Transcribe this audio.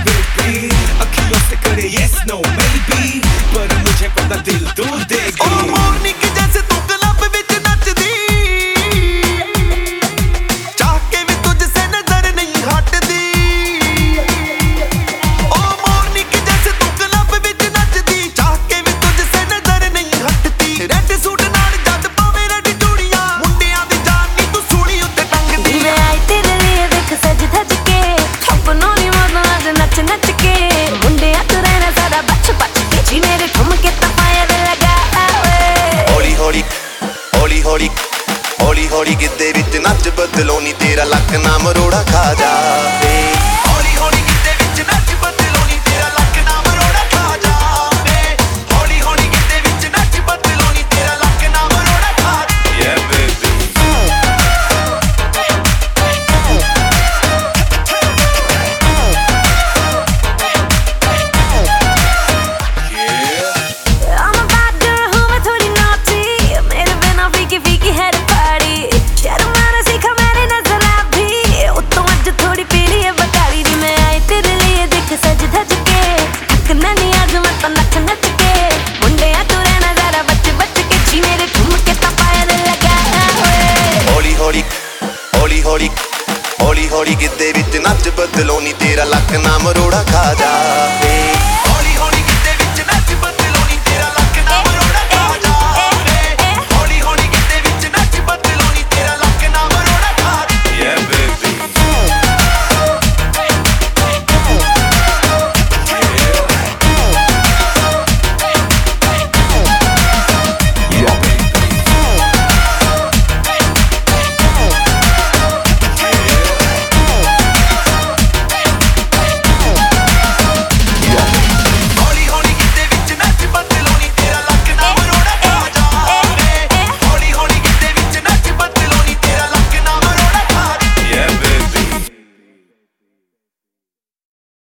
no maybe, but I'm looking for the deal today. ਹੌਲੀ ਹੌਲੀ ਹੌਲੀ ਹੌਲੀ ਵਿੱਚ ਨੱਚ ਬਦਲੋ ਨੀ ਤੇਰਾ ਲੱਕ ਨਾਮ ਰੋੜਾ ਖਾ ਜਾ। ਕਿਸਮਤ ਨੱਚ ਨੱਚ ਕੇ ਮੁੰਡਿਆ ਤੂੰ ਰਹਿਣਾ ਜ਼ਰਾ ਬੱਚ ਬੱਚ ਕੇ ਜੀ ਮੇਰੇ ਘੁੰਮ ਕੇ ਤਾਂ ਪਾਇਆ ਦਿਲ ਲਗਾਇਆ ਹੋਏ ਹੌਲੀ ਹੌਲੀ ਹੌਲੀ ਹੌਲੀ ਹੌਲੀ ਹੌਲੀ ਗਿੱਧੇ ਵਿੱਚ ਨੱਚ ਬਦਲੋ ਨੀ ਤੇਰਾ ਲੱਕ ਨਾਮ ਰੋੜਾ ਖਾ ਜਾ